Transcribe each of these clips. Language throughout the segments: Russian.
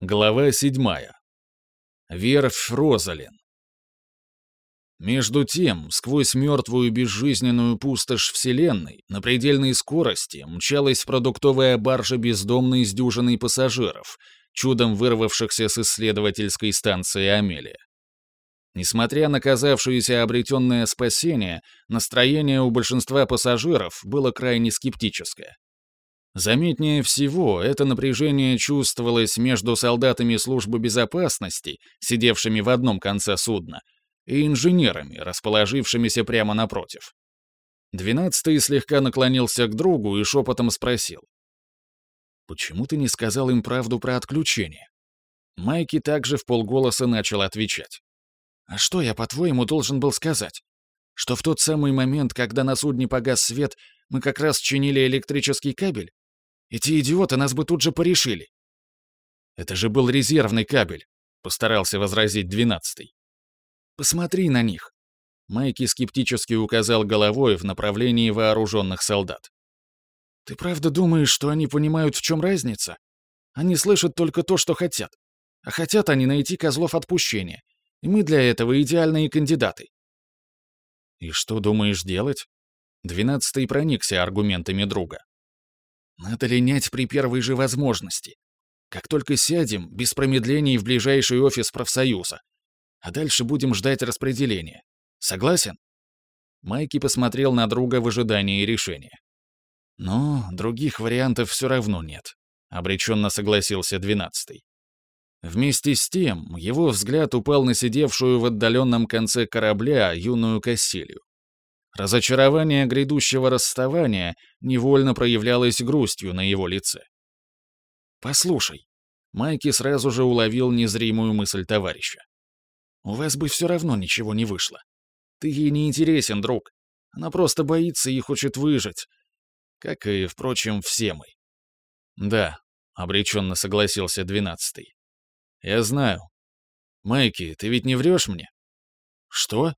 Глава седьмая. Верфь Розалин. Между тем, сквозь мертвую безжизненную пустошь Вселенной на предельной скорости мчалась продуктовая баржа бездомной с дюжиной пассажиров, чудом вырвавшихся с исследовательской станции Амелия. Несмотря на казавшееся обретенное спасение, настроение у большинства пассажиров было крайне скептическое. Заметнее всего, это напряжение чувствовалось между солдатами службы безопасности, сидевшими в одном конце судна, и инженерами, расположившимися прямо напротив. Двенадцатый слегка наклонился к другу и шепотом спросил. «Почему ты не сказал им правду про отключение?» Майки также в полголоса начал отвечать. «А что я, по-твоему, должен был сказать? Что в тот самый момент, когда на судне погас свет, мы как раз чинили электрический кабель? Эти идиоты нас бы тут же порешили. Это же был резервный кабель, постарался возразить двенадцатый. Посмотри на них. Майки скептически указал головой в направлении вооруженных солдат. Ты правда думаешь, что они понимают, в чем разница? Они слышат только то, что хотят. А хотят они найти козлов отпущения. И мы для этого идеальные кандидаты. И что думаешь делать? Двенадцатый проникся аргументами друга. Надо линять при первой же возможности. Как только сядем, без промедлений в ближайший офис профсоюза. А дальше будем ждать распределения. Согласен?» Майки посмотрел на друга в ожидании решения. «Но других вариантов все равно нет», — обреченно согласился двенадцатый. Вместе с тем, его взгляд упал на сидевшую в отдаленном конце корабля юную Кассилию. Разочарование грядущего расставания невольно проявлялось грустью на его лице. «Послушай», — Майки сразу же уловил незримую мысль товарища. «У вас бы все равно ничего не вышло. Ты ей не интересен, друг. Она просто боится и хочет выжить. Как и, впрочем, все мы». «Да», — обреченно согласился двенадцатый. «Я знаю. Майки, ты ведь не врешь мне?» «Что?»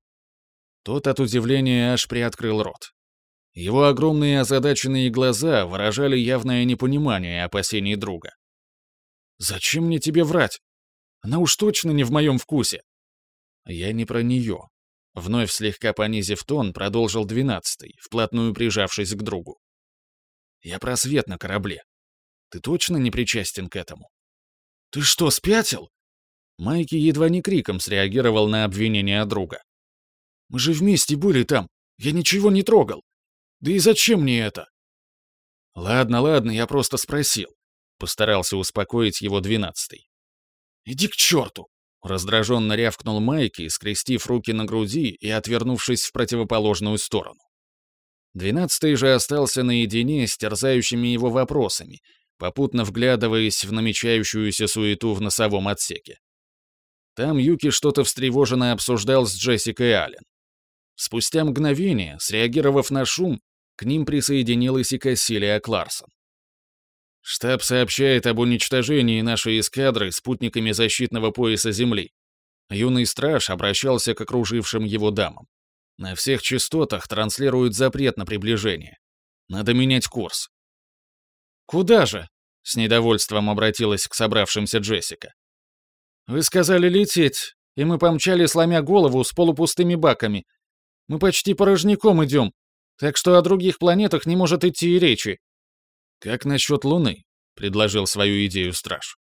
Тот от удивления аж приоткрыл рот. Его огромные озадаченные глаза выражали явное непонимание опасений друга. «Зачем мне тебе врать? Она уж точно не в моем вкусе». «Я не про нее», — вновь слегка понизив тон, продолжил двенадцатый, вплотную прижавшись к другу. «Я про свет на корабле. Ты точно не причастен к этому?» «Ты что, спятил?» Майки едва не криком среагировал на обвинение друга. Мы же вместе были там. Я ничего не трогал. Да и зачем мне это? Ладно, ладно, я просто спросил. Постарался успокоить его двенадцатый. Иди к черту! Раздраженно рявкнул Майки, скрестив руки на груди и отвернувшись в противоположную сторону. Двенадцатый же остался наедине с терзающими его вопросами, попутно вглядываясь в намечающуюся суету в носовом отсеке. Там Юки что-то встревоженно обсуждал с Джессикой Аллен. Спустя мгновение, среагировав на шум, к ним присоединилась и Кассилия Кларсон. Штаб сообщает об уничтожении нашей эскадры спутниками защитного пояса Земли. Юный страж обращался к окружившим его дамам. На всех частотах транслируют запрет на приближение. Надо менять курс. «Куда же?» — с недовольством обратилась к собравшимся Джессика. «Вы сказали лететь, и мы помчали, сломя голову с полупустыми баками, мы почти порожняком идем, так что о других планетах не может идти и речи». «Как насчет Луны?» — предложил свою идею Страж.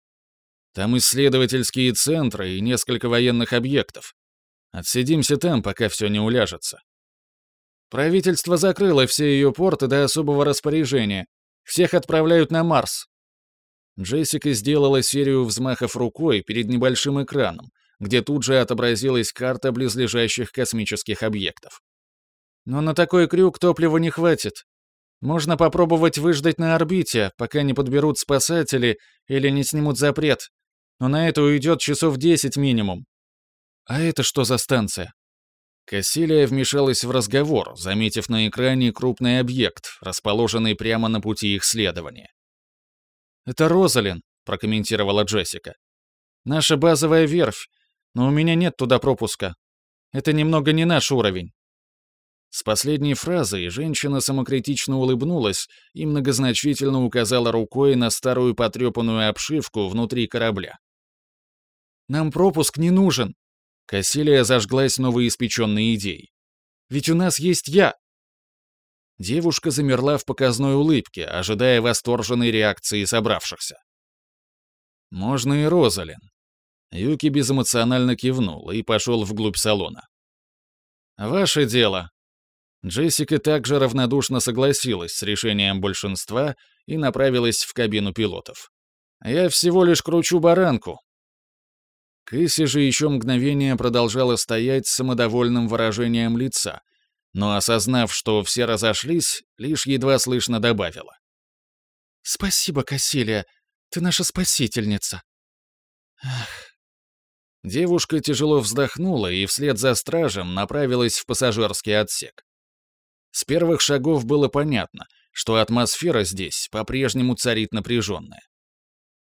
«Там исследовательские центры и несколько военных объектов. Отсидимся там, пока все не уляжется». Правительство закрыло все ее порты до особого распоряжения. Всех отправляют на Марс. Джессика сделала серию взмахов рукой перед небольшим экраном, где тут же отобразилась карта близлежащих космических объектов. Но на такой крюк топлива не хватит. Можно попробовать выждать на орбите, пока не подберут спасатели или не снимут запрет. Но на это уйдет часов 10 минимум. А это что за станция? Кассилия вмешалась в разговор, заметив на экране крупный объект, расположенный прямо на пути их следования. «Это Розалин», — прокомментировала Джессика. «Наша базовая верфь, но у меня нет туда пропуска. Это немного не наш уровень». С последней фразой женщина самокритично улыбнулась и многозначительно указала рукой на старую потрепанную обшивку внутри корабля. Нам пропуск не нужен!» Кассилия зажглась новоиспеченной идеей. «Ведь у нас есть я!» Девушка замерла в показной улыбке, ожидая восторженной реакции собравшихся. «Можно и Розалин». Юки безэмоционально кивнул и пошел вглубь салона. «Ваше дело». Джессика также равнодушно согласилась с решением большинства и направилась в кабину пилотов. «Я всего лишь кручу баранку». Кэсси же еще мгновение продолжала стоять с самодовольным выражением лица, но, осознав, что все разошлись, лишь едва слышно добавила. «Спасибо, Кассилия, ты наша спасительница». Ах. Девушка тяжело вздохнула и вслед за стражем направилась в пассажирский отсек. С первых шагов было понятно, что атмосфера здесь по-прежнему царит напряженная.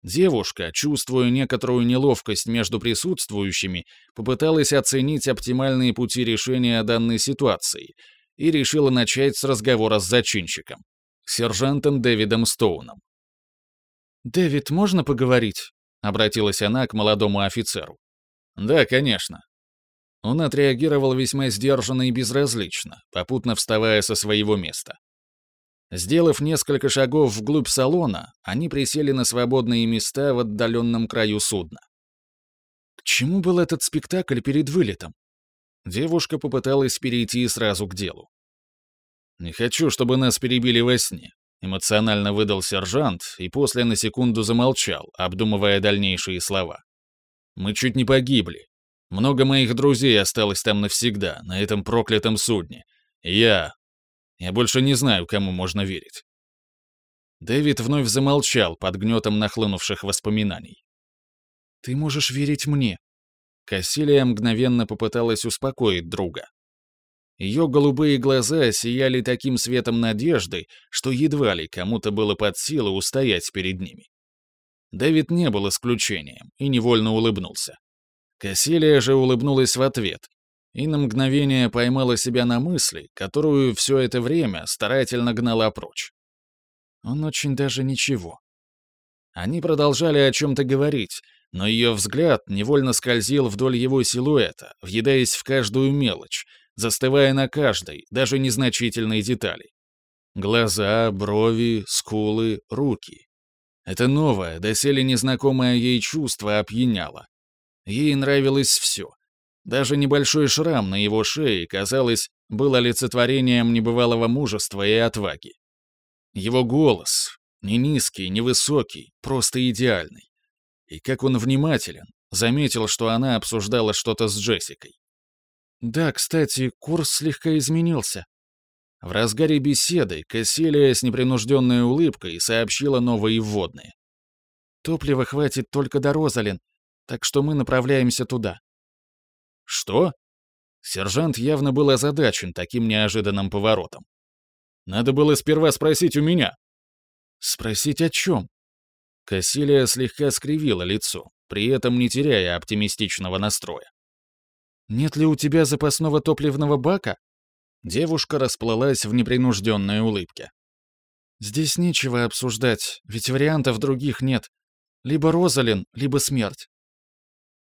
Девушка, чувствуя некоторую неловкость между присутствующими, попыталась оценить оптимальные пути решения данной ситуации и решила начать с разговора с зачинщиком, сержантом Дэвидом Стоуном. «Дэвид, можно поговорить?» — обратилась она к молодому офицеру. «Да, конечно». Он отреагировал весьма сдержанно и безразлично, попутно вставая со своего места. Сделав несколько шагов вглубь салона, они присели на свободные места в отдаленном краю судна. К чему был этот спектакль перед вылетом? Девушка попыталась перейти сразу к делу. «Не хочу, чтобы нас перебили во сне», — эмоционально выдал сержант и после на секунду замолчал, обдумывая дальнейшие слова. «Мы чуть не погибли. Много моих друзей осталось там навсегда, на этом проклятом судне. Я, я больше не знаю, кому можно верить. Дэвид вновь замолчал под гнетом нахлынувших воспоминаний. «Ты можешь верить мне». Кассилия мгновенно попыталась успокоить друга. Ее голубые глаза сияли таким светом надежды, что едва ли кому-то было под силу устоять перед ними. Дэвид не был исключением и невольно улыбнулся. Кассилия же улыбнулась в ответ, и на мгновение поймала себя на мысли, которую все это время старательно гнала прочь. Он очень даже ничего. Они продолжали о чем-то говорить, но ее взгляд невольно скользил вдоль его силуэта, въедаясь в каждую мелочь, застывая на каждой, даже незначительной детали. Глаза, брови, скулы, руки. Это новое, доселе незнакомое ей чувство опьяняло. Ей нравилось все, даже небольшой шрам на его шее, казалось, был олицетворением небывалого мужества и отваги. Его голос, не низкий, не высокий, просто идеальный. И как он внимателен, заметил, что она обсуждала что-то с Джессикой. Да, кстати, курс слегка изменился. В разгаре беседы Кассилия с непринужденной улыбкой сообщила новые вводные. Топлива хватит только до Розалин, так что мы направляемся туда. «Что?» Сержант явно был озадачен таким неожиданным поворотом. «Надо было сперва спросить у меня». «Спросить о чем?» Кассилия слегка скривила лицо, при этом не теряя оптимистичного настроя. «Нет ли у тебя запасного топливного бака?» Девушка расплылась в непринужденной улыбке. «Здесь нечего обсуждать, ведь вариантов других нет. Либо Розалин, либо смерть.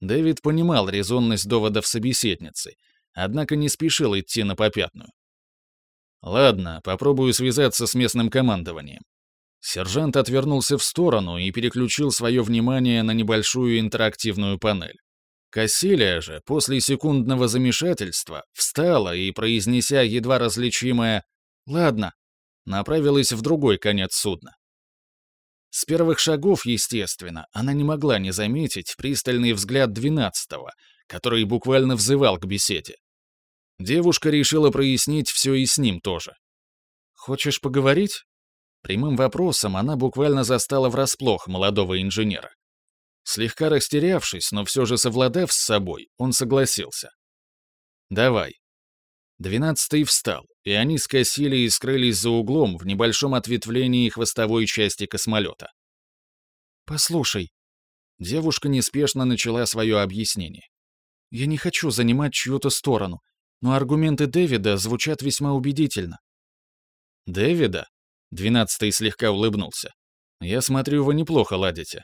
Дэвид понимал резонность доводов собеседницы, однако не спешил идти на попятную. «Ладно, попробую связаться с местным командованием». Сержант отвернулся в сторону и переключил свое внимание на небольшую интерактивную панель. Кассилия же, после секундного замешательства, встала и, произнеся едва различимое «Ладно», направилась в другой конец судна. С первых шагов, естественно, она не могла не заметить пристальный взгляд двенадцатого, который буквально взывал к беседе. Девушка решила прояснить все и с ним тоже. «Хочешь поговорить?» Прямым вопросом она буквально застала врасплох молодого инженера. Слегка растерявшись, но все же совладав с собой, он согласился. «Давай». Двенадцатый встал, и они скосили и скрылись за углом в небольшом ответвлении хвостовой части космолета. «Послушай», — девушка неспешно начала свое объяснение. «Я не хочу занимать чью-то сторону, но аргументы Дэвида звучат весьма убедительно». «Дэвида?» — двенадцатый слегка улыбнулся. «Я смотрю, вы неплохо ладите».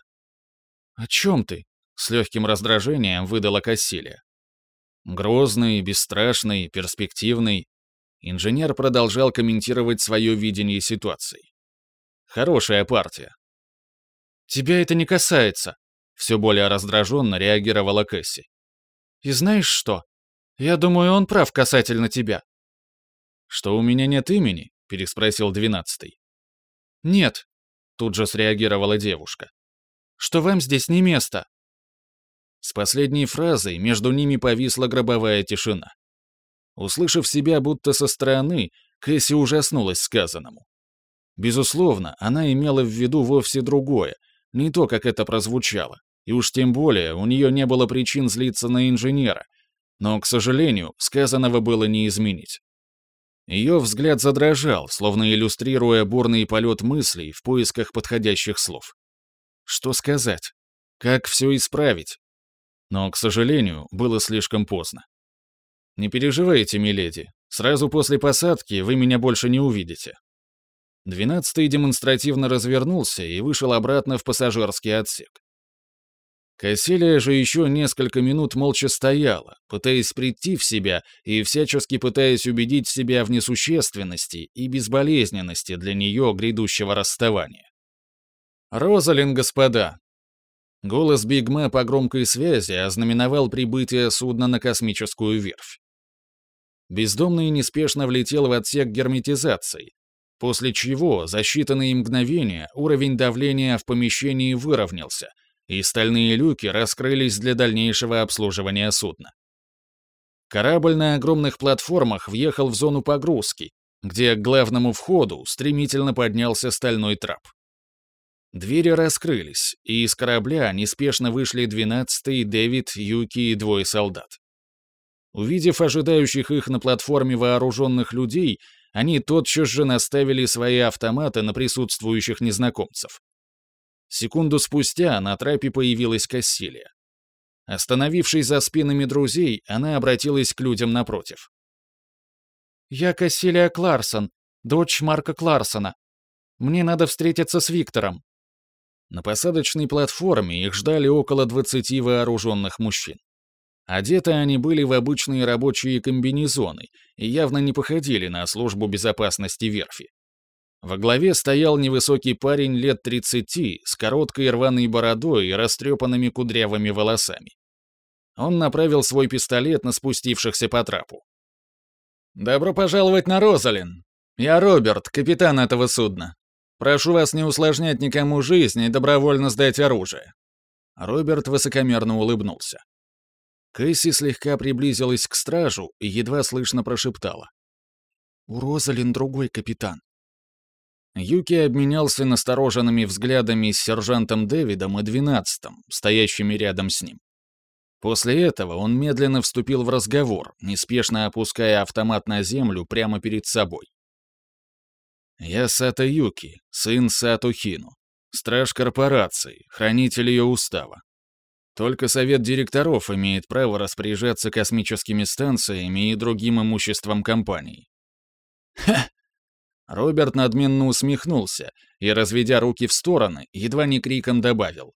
«О чем ты?» — с легким раздражением выдала Кассилия. Грозный, бесстрашный, перспективный, инженер продолжал комментировать свое видение ситуации. Хорошая партия. «Тебя это не касается», — все более раздраженно реагировала Кэсси. «И знаешь что? Я думаю, он прав касательно тебя». «Что у меня нет имени?» — переспросил двенадцатый. «Нет», — тут же среагировала девушка. «Что вам здесь не место?» С последней фразой между ними повисла гробовая тишина. Услышав себя будто со стороны, Кэсси ужаснулась сказанному. Безусловно, она имела в виду вовсе другое, не то, как это прозвучало. И уж тем более у нее не было причин злиться на инженера. Но, к сожалению, сказанного было не изменить. Ее взгляд задрожал, словно иллюстрируя бурный полет мыслей в поисках подходящих слов. Что сказать? Как все исправить? Но, к сожалению, было слишком поздно. «Не переживайте, миледи. Сразу после посадки вы меня больше не увидите». Двенадцатый демонстративно развернулся и вышел обратно в пассажирский отсек. Касселия же еще несколько минут молча стояла, пытаясь прийти в себя и всячески пытаясь убедить себя в несущественности и безболезненности для нее грядущего расставания. «Розалин, господа!» Голос Бигма по громкой связи ознаменовал прибытие судна на космическую верфь. Бездомный неспешно влетел в отсек герметизации, после чего за считанные мгновения уровень давления в помещении выровнялся, и стальные люки раскрылись для дальнейшего обслуживания судна. Корабль на огромных платформах въехал в зону погрузки, где к главному входу стремительно поднялся стальной трап. Двери раскрылись, и из корабля неспешно вышли двенадцатый Дэвид, Юки и двое солдат. Увидев ожидающих их на платформе вооруженных людей, они тотчас же наставили свои автоматы на присутствующих незнакомцев. Секунду спустя на трапе появилась Кассилия. Остановившись за спинами друзей, она обратилась к людям напротив. «Я Кассилия Кларсон, дочь Марка Кларсона. Мне надо встретиться с Виктором». На посадочной платформе их ждали около 20 вооруженных мужчин. Одеты они были в обычные рабочие комбинезоны и явно не походили на службу безопасности верфи. Во главе стоял невысокий парень лет 30 с короткой рваной бородой и растрепанными кудрявыми волосами. Он направил свой пистолет на спустившихся по трапу. «Добро пожаловать на Розалин. Я Роберт, капитан этого судна. Прошу вас не усложнять никому жизнь и добровольно сдать оружие». Роберт высокомерно улыбнулся. Кэсси слегка приблизилась к стражу и едва слышно прошептала. «У Розалин другой капитан». Юки обменялся настороженными взглядами с сержантом Дэвидом и двенадцатым, стоящими рядом с ним. После этого он медленно вступил в разговор, неспешно опуская автомат на землю прямо перед собой. «Я Сато Юки, сын Сато Хину, страж корпорации, хранитель ее устава. Только совет директоров имеет право распоряжаться космическими станциями и другим имуществом компании». «Ха!» Роберт надменно усмехнулся и, разведя руки в стороны, едва не криком добавил.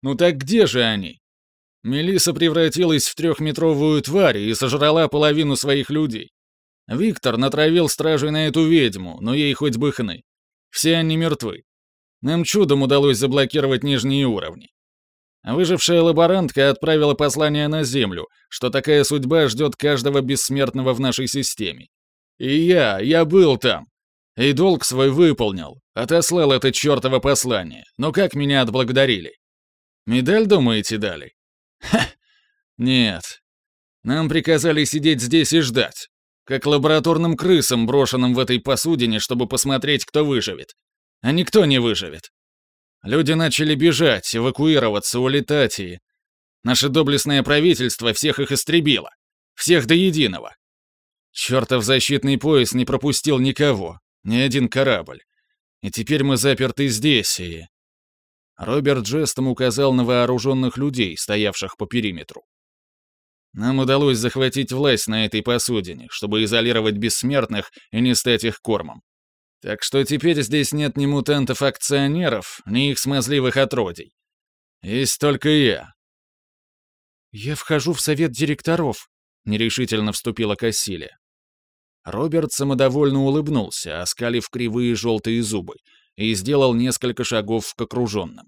«Ну так где же они?» Мелиса превратилась в трехметровую тварь и сожрала половину своих людей. Виктор натравил стражей на эту ведьму, но ей хоть бы хны. Все они мертвы. Нам чудом удалось заблокировать нижние уровни. Выжившая лаборантка отправила послание на Землю, что такая судьба ждет каждого бессмертного в нашей системе. И я, я был там. И долг свой выполнил, отослал это чертово послание. Но как меня отблагодарили? Медаль, думаете, дали? Ха! Нет. Нам приказали сидеть здесь и ждать как лабораторным крысам, брошенным в этой посудине, чтобы посмотреть, кто выживет. А никто не выживет. Люди начали бежать, эвакуироваться, улетать, и... Наше доблестное правительство всех их истребило. Всех до единого. Чертов защитный пояс не пропустил никого, ни один корабль. И теперь мы заперты здесь, и... Роберт жестом указал на вооруженных людей, стоявших по периметру. Нам удалось захватить власть на этой посудине, чтобы изолировать бессмертных и не стать их кормом. Так что теперь здесь нет ни мутантов-акционеров, ни их смазливых отродий. Есть только я, «Я вхожу в совет директоров», — нерешительно вступила Кассилия. Роберт самодовольно улыбнулся, оскалив кривые желтые зубы, и сделал несколько шагов к окруженным.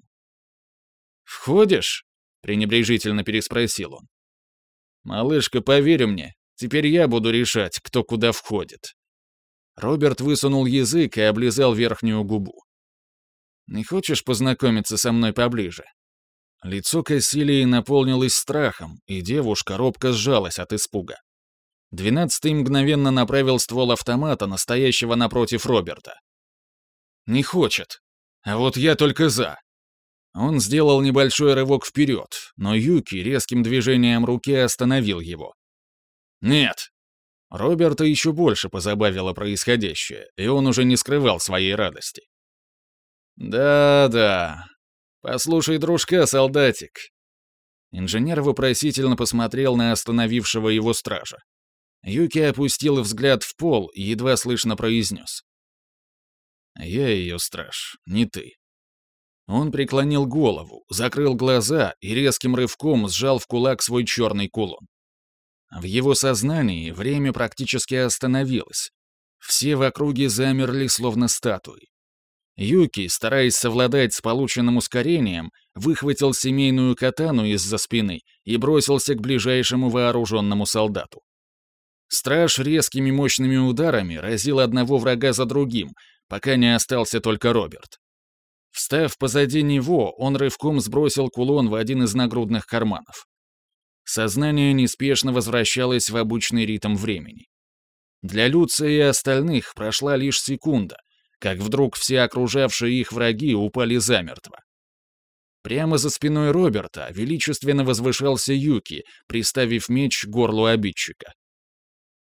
«Входишь?» — пренебрежительно переспросил он. «Малышка, поверь мне, теперь я буду решать, кто куда входит». Роберт высунул язык и облизал верхнюю губу. «Не хочешь познакомиться со мной поближе?» Лицо Кассилии наполнилось страхом, и девушка робко сжалась от испуга. Двенадцатый мгновенно направил ствол автомата, настоящего напротив Роберта. «Не хочет. А вот я только за». Он сделал небольшой рывок вперед, но Юки резким движением руки остановил его. «Нет». Роберта еще больше позабавило происходящее, и он уже не скрывал своей радости. «Да-да. Послушай, дружка, солдатик». Инженер вопросительно посмотрел на остановившего его стража. Юки опустил взгляд в пол и едва слышно произнес. «Я ее страж, не ты». Он преклонил голову, закрыл глаза и резким рывком сжал в кулак свой черный кулон. В его сознании время практически остановилось. Все в округе замерли, словно статуи. Юки, стараясь совладать с полученным ускорением, выхватил семейную катану из-за спины и бросился к ближайшему вооруженному солдату. Страж резкими мощными ударами разил одного врага за другим, пока не остался только Роберт. Встав позади него, он рывком сбросил кулон в один из нагрудных карманов. Сознание неспешно возвращалось в обычный ритм времени. Для Люция и остальных прошла лишь секунда, как вдруг все окружавшие их враги упали замертво. Прямо за спиной Роберта величественно возвышался Юки, приставив меч к горлу обидчика.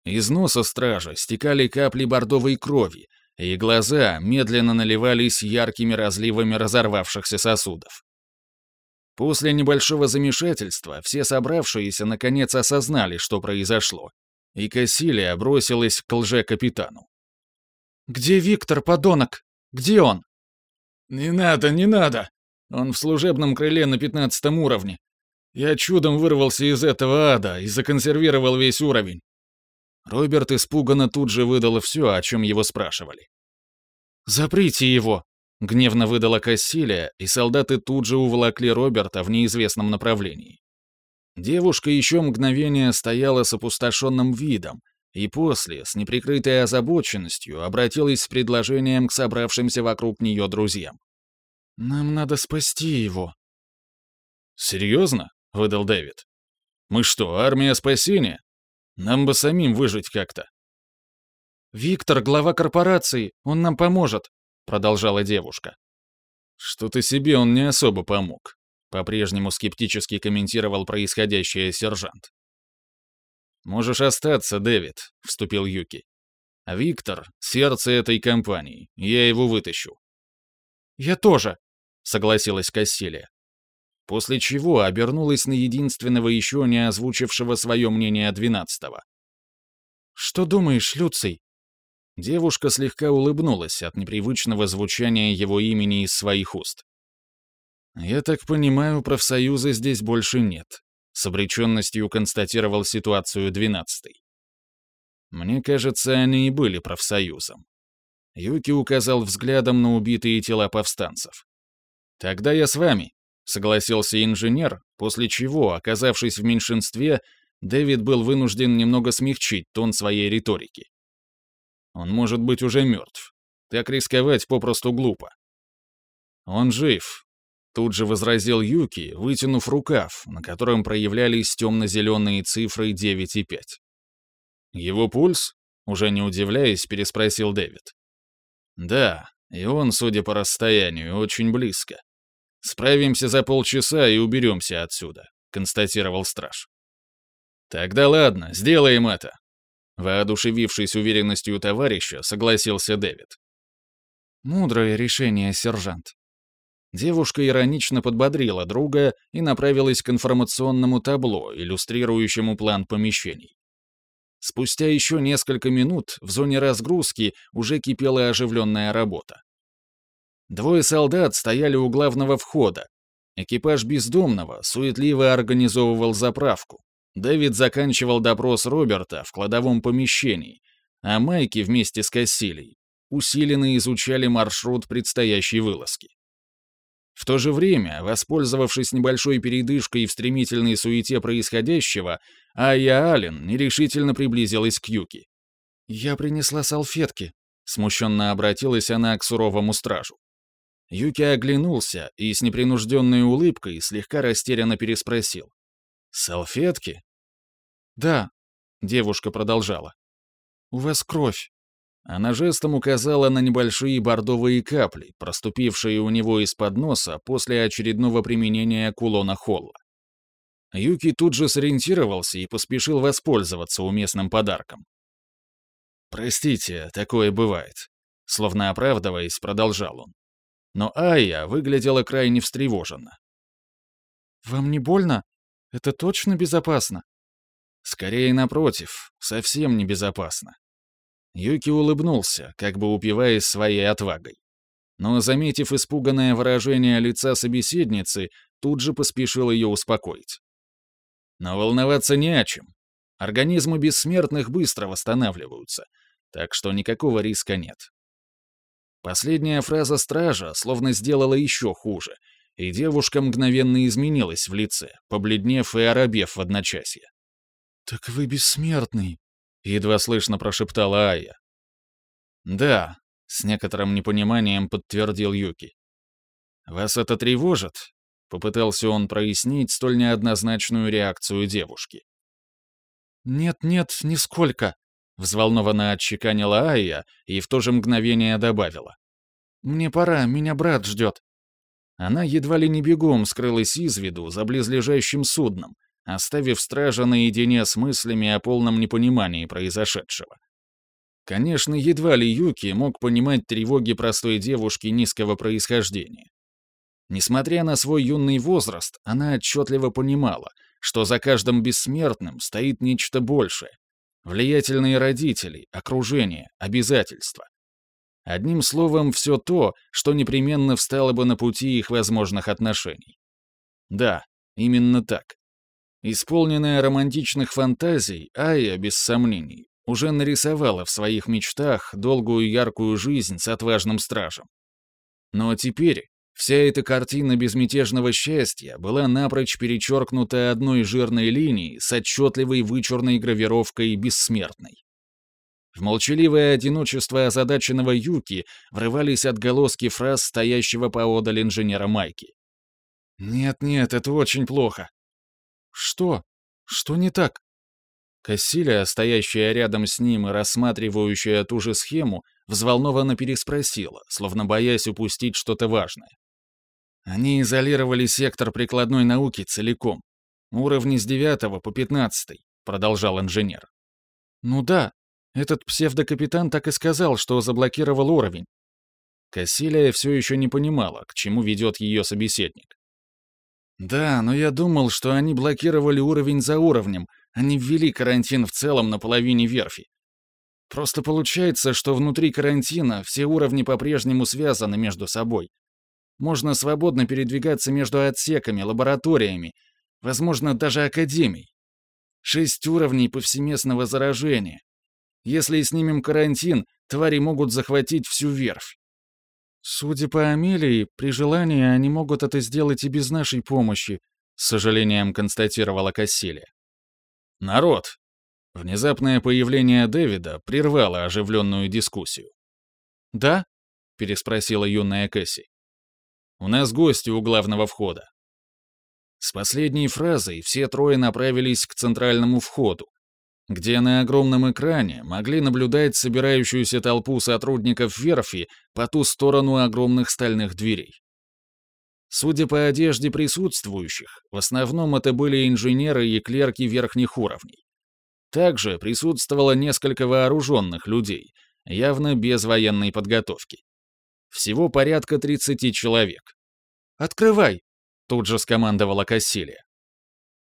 Из носа стража стекали капли бордовой крови, и глаза медленно наливались яркими разливами разорвавшихся сосудов. После небольшого замешательства все собравшиеся наконец осознали, что произошло, и Кассилия бросилась к лже-капитану. «Где Виктор, подонок? Где он?» «Не надо, не надо! Он в служебном крыле на пятнадцатом уровне. Я чудом вырвался из этого ада и законсервировал весь уровень. Роберт испуганно тут же выдал все, о чем его спрашивали. «Заприте его!» — гневно выдала Кассилия, и солдаты тут же уволокли Роберта в неизвестном направлении. Девушка еще мгновение стояла с опустошенным видом, и после, с неприкрытой озабоченностью, обратилась с предложением к собравшимся вокруг нее друзьям. «Нам надо спасти его». «Серьезно?» — выдал Дэвид. «Мы что, армия спасения? Нам бы самим выжить как-то». «Виктор, глава корпорации, он нам поможет», — продолжала девушка. «Что-то себе он не особо помог», — по-прежнему скептически комментировал происходящее сержант. «Можешь остаться, Дэвид», — вступил Юки. «А Виктор — сердце этой компании, я его вытащу». «Я тоже», — согласилась Кассилия после чего обернулась на единственного еще не озвучившего свое мнение двенадцатого. «Что думаешь, Люций?» Девушка слегка улыбнулась от непривычного звучания его имени из своих уст. «Я так понимаю, профсоюза здесь больше нет», — с обреченностью констатировал ситуацию двенадцатый. «Мне кажется, они и были профсоюзом». Юки указал взглядом на убитые тела повстанцев. «Тогда я с вами», — согласился инженер, после чего, оказавшись в меньшинстве, Дэвид был вынужден немного смягчить тон своей риторики. «Он может быть уже мертв. Так рисковать попросту глупо». «Он жив», — тут же возразил Юки, вытянув рукав, на котором проявлялись темно-зеленые цифры 9 и 5. «Его пульс?» — уже не удивляясь, переспросил Дэвид. «Да, и он, судя по расстоянию, очень близко. «Справимся за полчаса и уберемся отсюда», — констатировал страж. «Тогда ладно, сделаем это», — воодушевившись уверенностью товарища, согласился Дэвид. «Мудрое решение, сержант». Девушка иронично подбодрила друга и направилась к информационному табло, иллюстрирующему план помещений. Спустя еще несколько минут в зоне разгрузки уже кипела оживленная работа. Двое солдат стояли у главного входа. Экипаж бездомного суетливо организовывал заправку. Дэвид заканчивал допрос Роберта в кладовом помещении, а Майки вместе с Кассилей усиленно изучали маршрут предстоящей вылазки. В то же время, воспользовавшись небольшой передышкой в стремительной суете происходящего, Айя Аллен нерешительно приблизилась к Юки. «Я принесла салфетки», — смущенно обратилась она к суровому стражу. Юки оглянулся и с непринужденной улыбкой слегка растерянно переспросил. «Салфетки?» «Да», — девушка продолжала. «У вас кровь». Она жестом указала на небольшие бордовые капли, проступившие у него из-под носа после очередного применения кулона Холла. Юки тут же сориентировался и поспешил воспользоваться уместным подарком. «Простите, такое бывает», — словно оправдываясь, продолжал он. Но Айя выглядела крайне встревоженно. «Вам не больно? Это точно безопасно?» «Скорее, напротив, совсем небезопасно. Юки улыбнулся, как бы упиваясь своей отвагой. Но, заметив испуганное выражение лица собеседницы, тут же поспешил ее успокоить. Но волноваться не о чем. Организмы бессмертных быстро восстанавливаются, так что никакого риска нет. Последняя фраза стража словно сделала еще хуже, и девушка мгновенно изменилась в лице, побледнев и оробев в одночасье. «Так вы бессмертный», — едва слышно прошептала Ая. «Да», — с некоторым непониманием подтвердил Юки. «Вас это тревожит?» — попытался он прояснить столь неоднозначную реакцию девушки. «Нет-нет, нисколько», — взволнованно отчеканила Ая и в то же мгновение добавила. «Мне пора, меня брат ждет». Она едва ли не бегом скрылась из виду за близлежащим судном, оставив стража наедине с мыслями о полном непонимании произошедшего. Конечно, едва ли Юки мог понимать тревоги простой девушки низкого происхождения. Несмотря на свой юный возраст, она отчетливо понимала, что за каждым бессмертным стоит нечто большее. Влиятельные родители, окружение, обязательства. Одним словом, все то, что непременно встало бы на пути их возможных отношений. Да, именно так. Исполненная романтичных фантазий, Ая, без сомнений, уже нарисовала в своих мечтах долгую яркую жизнь с отважным стражем. Но теперь вся эта картина безмятежного счастья была напрочь перечеркнута одной жирной линией с отчетливой вычурной гравировкой «бессмертной». В молчаливое одиночество озадаченного Юки врывались отголоски фраз стоящего поодаль инженера Майки. «Нет-нет, это очень плохо. «Что? Что не так?» Кассилия, стоящая рядом с ним и рассматривающая ту же схему, взволнованно переспросила, словно боясь упустить что-то важное. Они изолировали сектор прикладной науки целиком. Уровни с 9 по 15, продолжал инженер. Ну да, этот псевдокапитан так и сказал, что заблокировал уровень. Кассилия все еще не понимала, к чему ведет ее собеседник. Да, но я думал, что они блокировали уровень за уровнем, а не ввели карантин в целом на половине верфи. Просто получается, что внутри карантина все уровни по-прежнему связаны между собой. Можно свободно передвигаться между отсеками, лабораториями, возможно, даже академией. Шесть уровней повсеместного заражения. Если снимем карантин, твари могут захватить всю верфь. «Судя по Амелии, при желании они могут это сделать и без нашей помощи», с сожалением констатировала Кассилия. «Народ!» Внезапное появление Дэвида прервало оживленную дискуссию. «Да?» — переспросила юная Кэсси. «У нас гости у главного входа». С последней фразой все трое направились к центральному входу, где на огромном экране могли наблюдать собирающуюся толпу сотрудников верфи по ту сторону огромных стальных дверей. Судя по одежде присутствующих, в основном это были инженеры и клерки верхних уровней. Также присутствовало несколько вооруженных людей, явно без военной подготовки. Всего порядка 30 человек. «Открывай!» — тут же скомандовала Кассилия.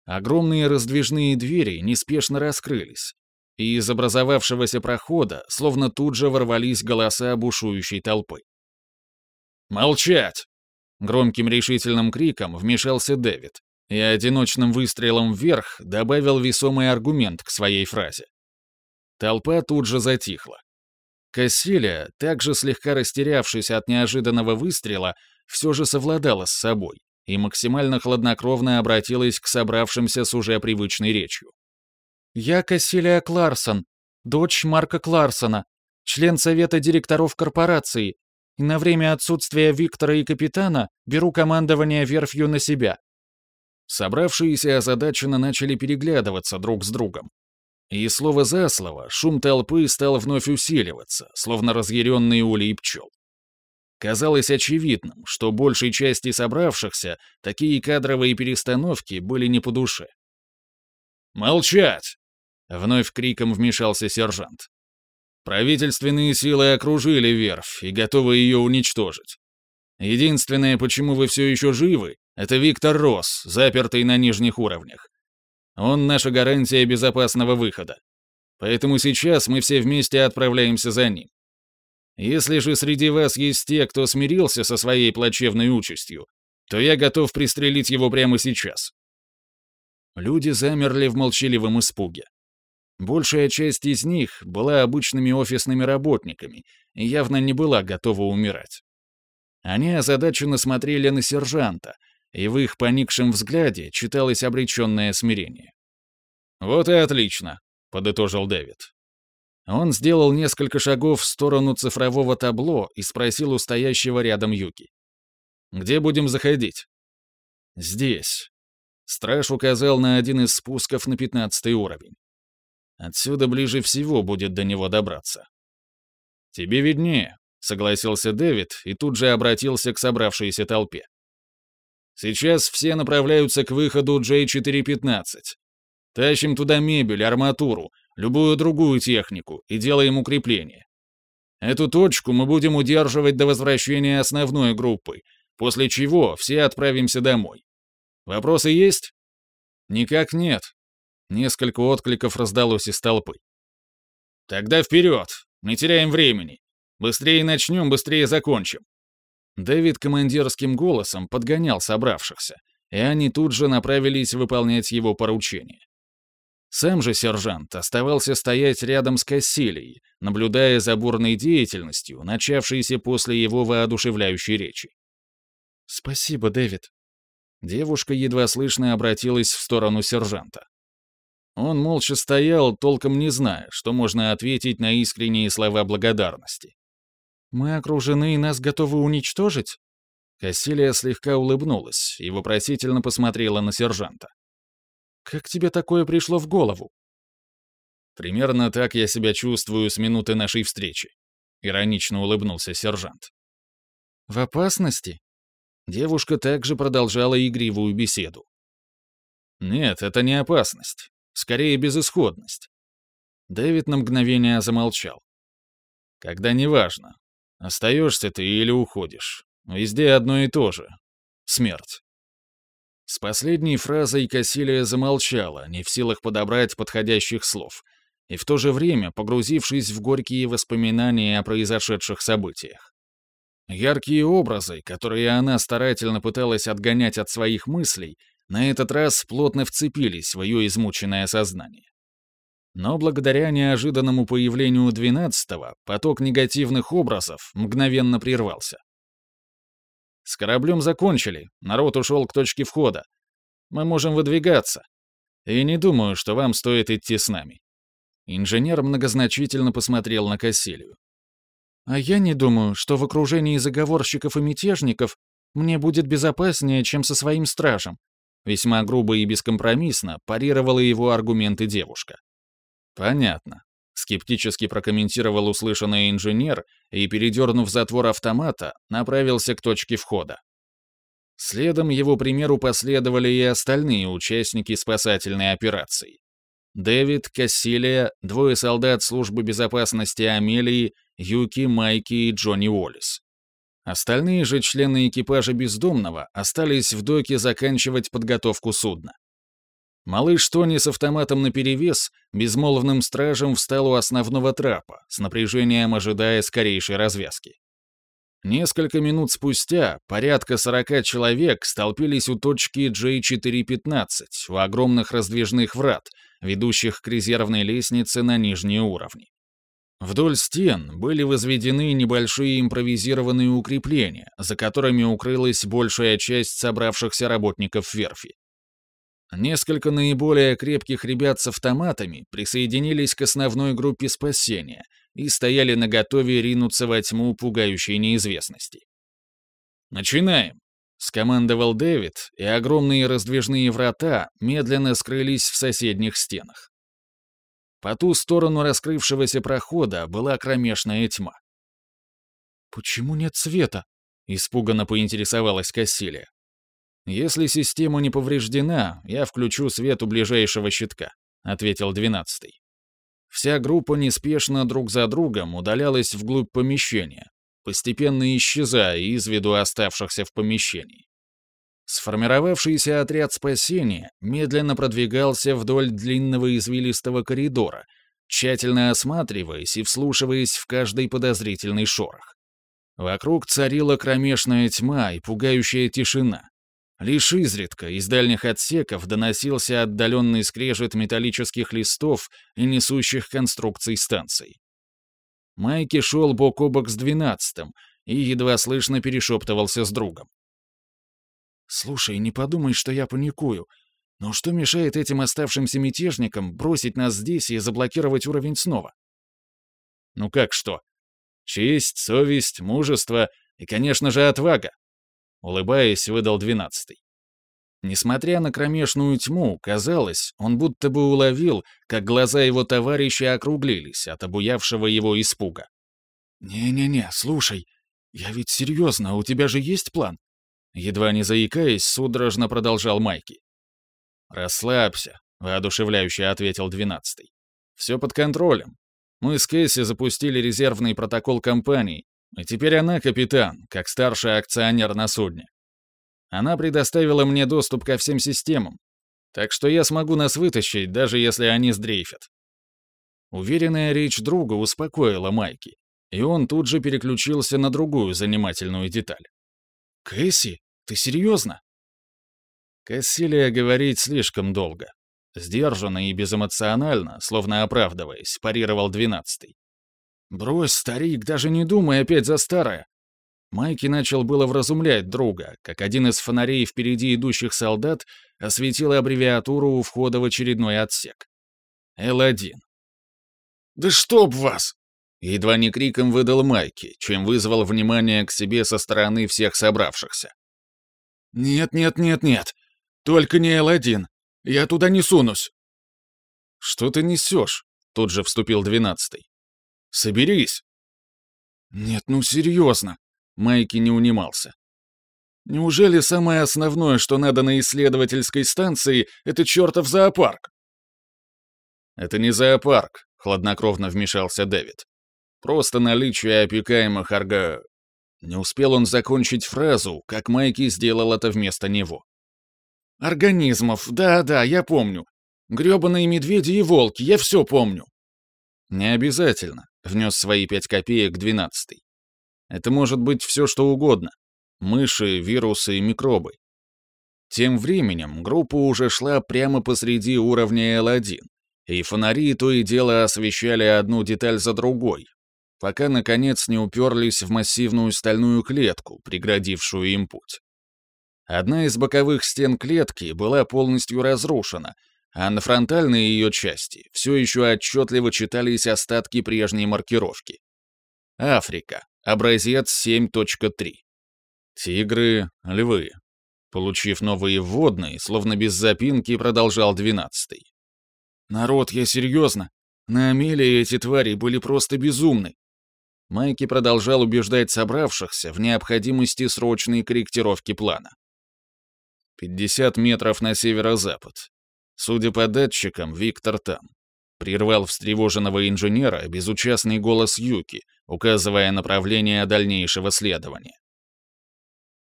Огромные раздвижные двери неспешно раскрылись, и из образовавшегося прохода словно тут же ворвались голоса бушующей толпы. «Молчать!» Громким решительным криком вмешался Дэвид и одиночным выстрелом вверх добавил весомый аргумент к своей фразе. Толпа тут же затихла. Кассилия, также слегка растерявшись от неожиданного выстрела, все же совладала с собой и максимально хладнокровно обратилась к собравшимся с уже привычной речью. «Я Кассилия Кларсон, дочь Марка Кларсона, член совета директоров корпорации, и на время отсутствия Виктора и капитана беру командование верфью на себя». Собравшиеся озадаченно начали переглядываться друг с другом. И слово за слово шум толпы стал вновь усиливаться, словно разъяренные улей пчел. Казалось очевидным, что большей части собравшихся такие кадровые перестановки были не по душе. «Молчать!» — вновь криком вмешался сержант. «Правительственные силы окружили верфь и готовы ее уничтожить. Единственное, почему вы все еще живы, это Виктор Росс, запертый на нижних уровнях. Он наша гарантия безопасного выхода. Поэтому сейчас мы все вместе отправляемся за ним. Если же среди вас есть те, кто смирился со своей плачевной участью, то я готов пристрелить его прямо сейчас». Люди замерли в молчаливом испуге. Большая часть из них была обычными офисными работниками и явно не была готова умирать. Они озадаченно смотрели на сержанта, и в их поникшем взгляде читалось обреченное смирение. «Вот и отлично», — подытожил Дэвид. Он сделал несколько шагов в сторону цифрового табло и спросил у стоящего рядом Юки. «Где будем заходить?» «Здесь». Страж указал на один из спусков на пятнадцатый уровень. Отсюда ближе всего будет до него добраться. «Тебе виднее», — согласился Дэвид и тут же обратился к собравшейся толпе. Сейчас все направляются к выходу J415. Тащим туда мебель, арматуру, любую другую технику и делаем укрепление. Эту точку мы будем удерживать до возвращения основной группы, после чего все отправимся домой. Вопросы есть? Никак нет. Несколько откликов раздалось из толпы. Тогда вперед! Не теряем времени. Быстрее начнем, быстрее закончим. Дэвид командирским голосом подгонял собравшихся, и они тут же направились выполнять его поручение. Сам же сержант оставался стоять рядом с Кассилией, наблюдая за бурной деятельностью, начавшейся после его воодушевляющей речи. «Спасибо, Дэвид». Девушка едва слышно обратилась в сторону сержанта. Он молча стоял, толком не зная, что можно ответить на искренние слова благодарности. «Мы окружены и нас готовы уничтожить?» Кассилия слегка улыбнулась и вопросительно посмотрела на сержанта. «Как тебе такое пришло в голову?» «Примерно так я себя чувствую с минуты нашей встречи», — иронично улыбнулся сержант. «В опасности?» Девушка также продолжала игривую беседу. «Нет, это не опасность. Скорее, безысходность». Дэвид на мгновение замолчал. «Когда неважно, Остаешься ты или уходишь. Везде одно и то же. Смерть. С последней фразой Кассилия замолчала, не в силах подобрать подходящих слов, и в то же время погрузившись в горькие воспоминания о произошедших событиях. Яркие образы, которые она старательно пыталась отгонять от своих мыслей, на этот раз плотно вцепились в ее измученное сознание. Но благодаря неожиданному появлению двенадцатого поток негативных образов мгновенно прервался. С кораблем закончили, народ ушел к точке входа. Мы можем выдвигаться. И не думаю, что вам стоит идти с нами. Инженер многозначительно посмотрел на Кассилию. А я не думаю, что в окружении заговорщиков и мятежников мне будет безопаснее, чем со своим стражем. Весьма грубо и бескомпромиссно парировала его аргументы девушка. «Понятно», — скептически прокомментировал услышанный инженер и, передернув затвор автомата, направился к точке входа. Следом его примеру последовали и остальные участники спасательной операции. Дэвид, Кассилия, двое солдат службы безопасности Амелии, Юки, Майки и Джонни Уоллес. Остальные же члены экипажа бездомного остались в доке заканчивать подготовку судна. Малыш Тони с автоматом наперевес безмолвным стражем встал у основного трапа, с напряжением ожидая скорейшей развязки. Несколько минут спустя порядка 40 человек столпились у точки J415 у огромных раздвижных врат, ведущих к резервной лестнице на нижние уровни. Вдоль стен были возведены небольшие импровизированные укрепления, за которыми укрылась большая часть собравшихся работников верфи. Несколько наиболее крепких ребят с автоматами присоединились к основной группе спасения и стояли наготове ринуться во тьму пугающей неизвестности. «Начинаем!» — скомандовал Дэвид, и огромные раздвижные врата медленно скрылись в соседних стенах. По ту сторону раскрывшегося прохода была кромешная тьма. «Почему нет света?» — испуганно поинтересовалась Кассилия. «Если система не повреждена, я включу свет у ближайшего щитка», — ответил двенадцатый. Вся группа неспешно друг за другом удалялась вглубь помещения, постепенно исчезая из виду оставшихся в помещении. Сформировавшийся отряд спасения медленно продвигался вдоль длинного извилистого коридора, тщательно осматриваясь и вслушиваясь в каждый подозрительный шорох. Вокруг царила кромешная тьма и пугающая тишина. Лишь изредка из дальних отсеков доносился отдаленный скрежет металлических листов и несущих конструкций станций. Майки шел бок о бок с двенадцатым и едва слышно перешептывался с другом. «Слушай, не подумай, что я паникую. Но что мешает этим оставшимся мятежникам бросить нас здесь и заблокировать уровень снова?» «Ну как что? Честь, совесть, мужество и, конечно же, отвага улыбаясь, выдал двенадцатый. Несмотря на кромешную тьму, казалось, он будто бы уловил, как глаза его товарища округлились от обуявшего его испуга. «Не-не-не, слушай, я ведь серьезно, у тебя же есть план?» Едва не заикаясь, судорожно продолжал Майки. «Расслабься», — воодушевляюще ответил двенадцатый. «Все под контролем. Мы с Кэсси запустили резервный протокол компании, и теперь она капитан, как старший акционер на судне. Она предоставила мне доступ ко всем системам, так что я смогу нас вытащить, даже если они сдрейфят. Уверенная речь друга успокоила Майки, и он тут же переключился на другую занимательную деталь. «Кэсси, ты серьезно?» Кассилия говорит слишком долго. Сдержанно и безэмоционально, словно оправдываясь, парировал двенадцатый. «Брось, старик, даже не думай опять за старое!» Майки начал было вразумлять друга, как один из фонарей впереди идущих солдат осветил аббревиатуру у входа в очередной отсек. Л-1. «Да чтоб вас!» Едва не криком выдал Майки, чем вызвал внимание к себе со стороны всех собравшихся. «Нет, нет, нет, нет! Только не Л-1! Я туда не сунусь!» «Что ты несешь?» — тут же вступил двенадцатый. Соберись!» «Нет, ну серьезно!» Майки не унимался. «Неужели самое основное, что надо на исследовательской станции, это чертов зоопарк?» «Это не зоопарк», — хладнокровно вмешался Дэвид. «Просто наличие опекаемых орга...» Не успел он закончить фразу, как Майки сделал это вместо него. «Организмов, да-да, я помню. Грёбаные медведи и волки, я все помню». «Не обязательно внес свои пять копеек двенадцатый. Это может быть все, что угодно. Мыши, вирусы и микробы. Тем временем группа уже шла прямо посреди уровня L1, и фонари то и дело освещали одну деталь за другой, пока, наконец, не уперлись в массивную стальную клетку, преградившую им путь. Одна из боковых стен клетки была полностью разрушена, а на фронтальной ее части все еще отчетливо читались остатки прежней маркировки. Африка. Образец 7.3. Тигры, львы. Получив новые вводные, словно без запинки, продолжал двенадцатый. «Народ, я серьезно. На Амелии эти твари были просто безумны». Майки продолжал убеждать собравшихся в необходимости срочной корректировки плана. 50 метров на северо-запад, Судя по датчикам, Виктор там. Прервал встревоженного инженера безучастный голос Юки, указывая направление дальнейшего следования.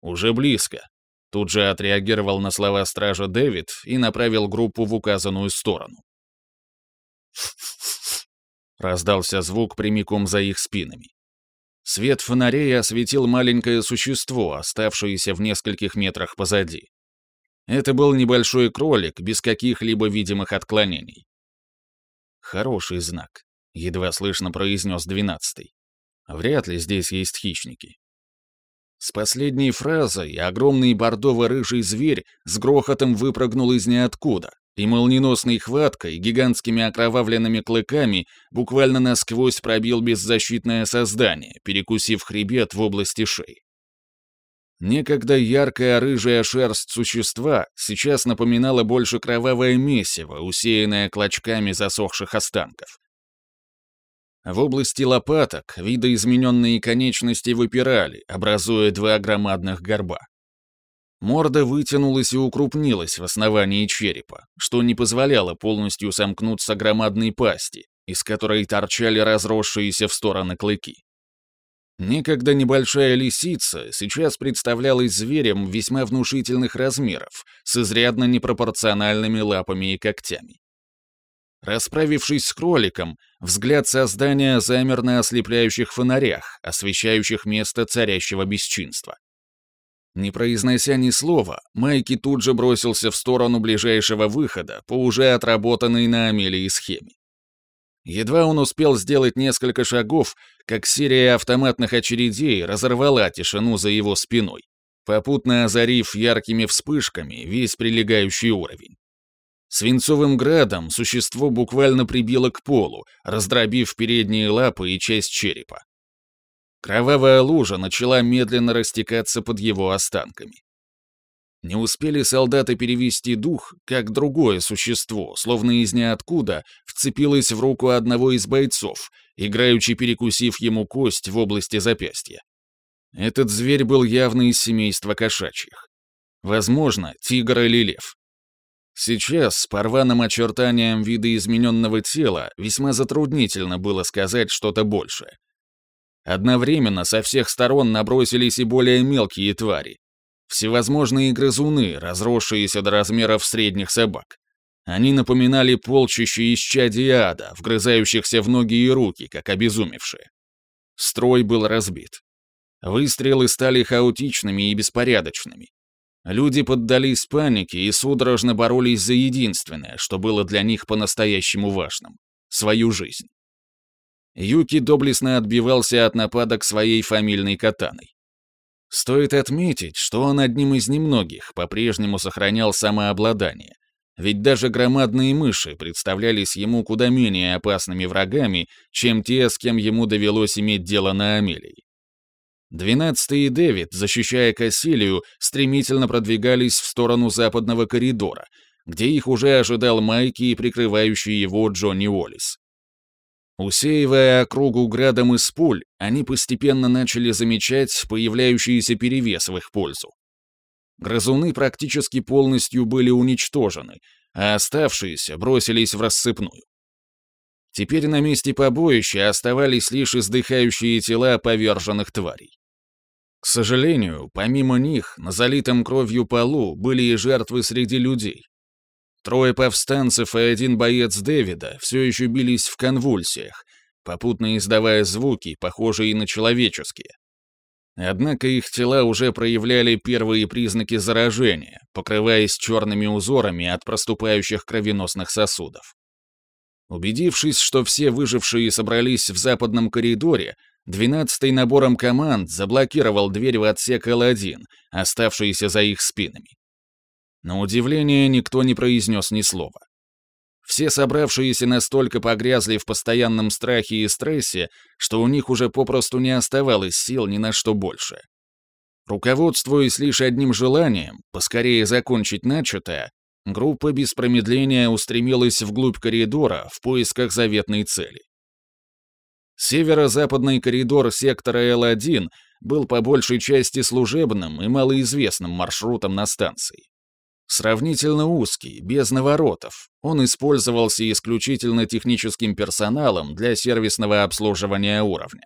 «Уже близко», — тут же отреагировал на слова стража Дэвид и направил группу в указанную сторону. Раздался звук прямиком за их спинами. Свет фонарей осветил маленькое существо, оставшееся в нескольких метрах позади. Это был небольшой кролик, без каких-либо видимых отклонений. «Хороший знак», — едва слышно произнес двенадцатый. «Вряд ли здесь есть хищники». С последней фразой огромный бордово-рыжий зверь с грохотом выпрыгнул из ниоткуда, и молниеносной хваткой, гигантскими окровавленными клыками буквально насквозь пробил беззащитное создание, перекусив хребет в области шеи. Некогда яркая рыжая шерсть существа сейчас напоминала больше кровавое месиво, усеянное клочками засохших останков. В области лопаток видоизмененные конечности выпирали, образуя два громадных горба. Морда вытянулась и укрупнилась в основании черепа, что не позволяло полностью сомкнуться громадной пасти, из которой торчали разросшиеся в стороны клыки. Некогда небольшая лисица сейчас представлялась зверем весьма внушительных размеров, с изрядно непропорциональными лапами и когтями. Расправившись с кроликом, взгляд создания замер на ослепляющих фонарях, освещающих место царящего бесчинства. Не произнося ни слова, Майки тут же бросился в сторону ближайшего выхода по уже отработанной на Амелии схеме. Едва он успел сделать несколько шагов, как серия автоматных очередей разорвала тишину за его спиной, попутно озарив яркими вспышками весь прилегающий уровень. Свинцовым градом существо буквально прибило к полу, раздробив передние лапы и часть черепа. Кровавая лужа начала медленно растекаться под его останками. Не успели солдаты перевести дух, как другое существо, словно из ниоткуда, вцепилось в руку одного из бойцов, играючи перекусив ему кость в области запястья. Этот зверь был явно из семейства кошачьих. Возможно, тигр или лев. Сейчас, с порванным очертанием видоизмененного тела, весьма затруднительно было сказать что-то большее. Одновременно со всех сторон набросились и более мелкие твари. Всевозможные грызуны, разросшиеся до размеров средних собак. Они напоминали полчища исчадия ада, вгрызающихся в ноги и руки, как обезумевшие. Строй был разбит. Выстрелы стали хаотичными и беспорядочными. Люди поддались панике и судорожно боролись за единственное, что было для них по-настоящему важным — свою жизнь. Юки доблестно отбивался от нападок своей фамильной катаной. Стоит отметить, что он одним из немногих по-прежнему сохранял самообладание, ведь даже громадные мыши представлялись ему куда менее опасными врагами, чем те, с кем ему довелось иметь дело на Амелии. Двенадцатый и Дэвид, защищая Кассилию, стремительно продвигались в сторону западного коридора, где их уже ожидал Майки и прикрывающий его Джонни Уоллес. Усеивая округу градом из пуль, они постепенно начали замечать появляющийся перевес в их пользу. Грызуны практически полностью были уничтожены, а оставшиеся бросились в рассыпную. Теперь на месте побоища оставались лишь издыхающие тела поверженных тварей. К сожалению, помимо них, на залитом кровью полу были и жертвы среди людей, Трое повстанцев и один боец Дэвида все еще бились в конвульсиях, попутно издавая звуки, похожие на человеческие. Однако их тела уже проявляли первые признаки заражения, покрываясь черными узорами от проступающих кровеносных сосудов. Убедившись, что все выжившие собрались в западном коридоре, двенадцатый набором команд заблокировал дверь в отсек Л-1, оставшийся за их спинами. На удивление, никто не произнес ни слова. Все собравшиеся настолько погрязли в постоянном страхе и стрессе, что у них уже попросту не оставалось сил ни на что больше. Руководствуясь лишь одним желанием, поскорее закончить начатое, группа без промедления устремилась вглубь коридора в поисках заветной цели. Северо-западный коридор сектора Л-1 был по большей части служебным и малоизвестным маршрутом на станции. Сравнительно узкий, без наворотов, он использовался исключительно техническим персоналом для сервисного обслуживания уровня.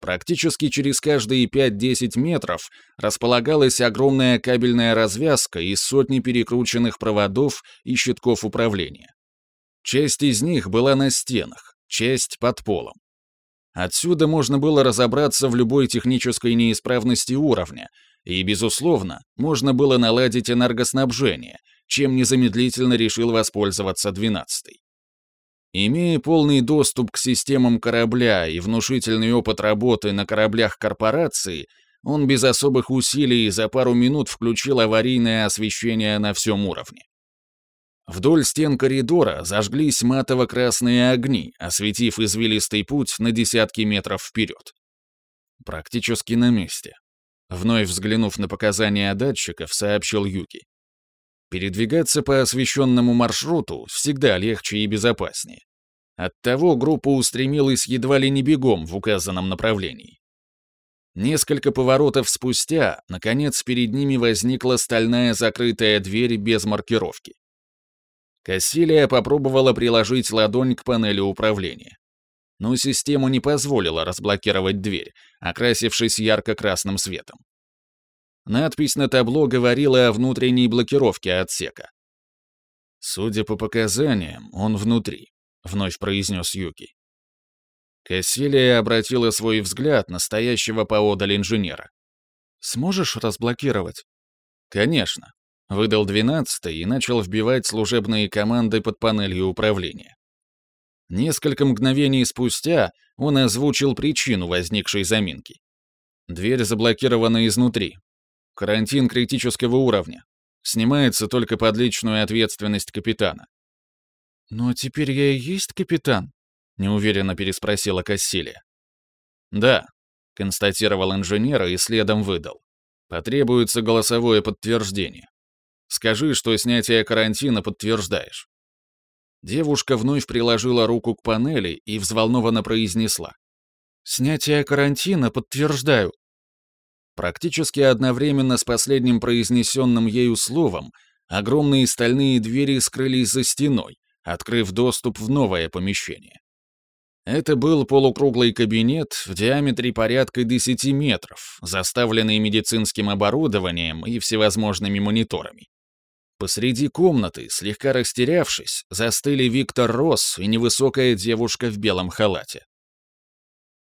Практически через каждые 5-10 метров располагалась огромная кабельная развязка из сотни перекрученных проводов и щитков управления. Часть из них была на стенах, часть под полом. Отсюда можно было разобраться в любой технической неисправности уровня, и, безусловно, можно было наладить энергоснабжение, чем незамедлительно решил воспользоваться 12-й. Имея полный доступ к системам корабля и внушительный опыт работы на кораблях корпорации, он без особых усилий за пару минут включил аварийное освещение на всем уровне. Вдоль стен коридора зажглись матово-красные огни, осветив извилистый путь на десятки метров вперед. Практически на месте. Вновь взглянув на показания датчиков, сообщил Юки. Передвигаться по освещенному маршруту всегда легче и безопаснее. Оттого группа устремилась едва ли не бегом в указанном направлении. Несколько поворотов спустя, наконец, перед ними возникла стальная закрытая дверь без маркировки. Кассилия попробовала приложить ладонь к панели управления. Но систему не позволила разблокировать дверь, окрасившись ярко-красным светом. Надпись на табло говорила о внутренней блокировке отсека. «Судя по показаниям, он внутри», — вновь произнес Юки. Кассилия обратила свой взгляд на стоящего поодаль инженера. «Сможешь разблокировать?» «Конечно», Выдал двенадцатый и начал вбивать служебные команды под панелью управления. Несколько мгновений спустя он озвучил причину возникшей заминки. Дверь заблокирована изнутри. Карантин критического уровня. Снимается только под личную ответственность капитана. «Но теперь я и есть капитан?» — неуверенно переспросила Кассилия. «Да», — констатировал инженер и следом выдал. «Потребуется голосовое подтверждение». Скажи, что снятие карантина подтверждаешь». Девушка вновь приложила руку к панели и взволнованно произнесла. «Снятие карантина подтверждаю». Практически одновременно с последним произнесенным ею словом огромные стальные двери скрылись за стеной, открыв доступ в новое помещение. Это был полукруглый кабинет в диаметре порядка 10 метров, заставленный медицинским оборудованием и всевозможными мониторами. Посреди комнаты, слегка растерявшись, застыли Виктор Росс и невысокая девушка в белом халате.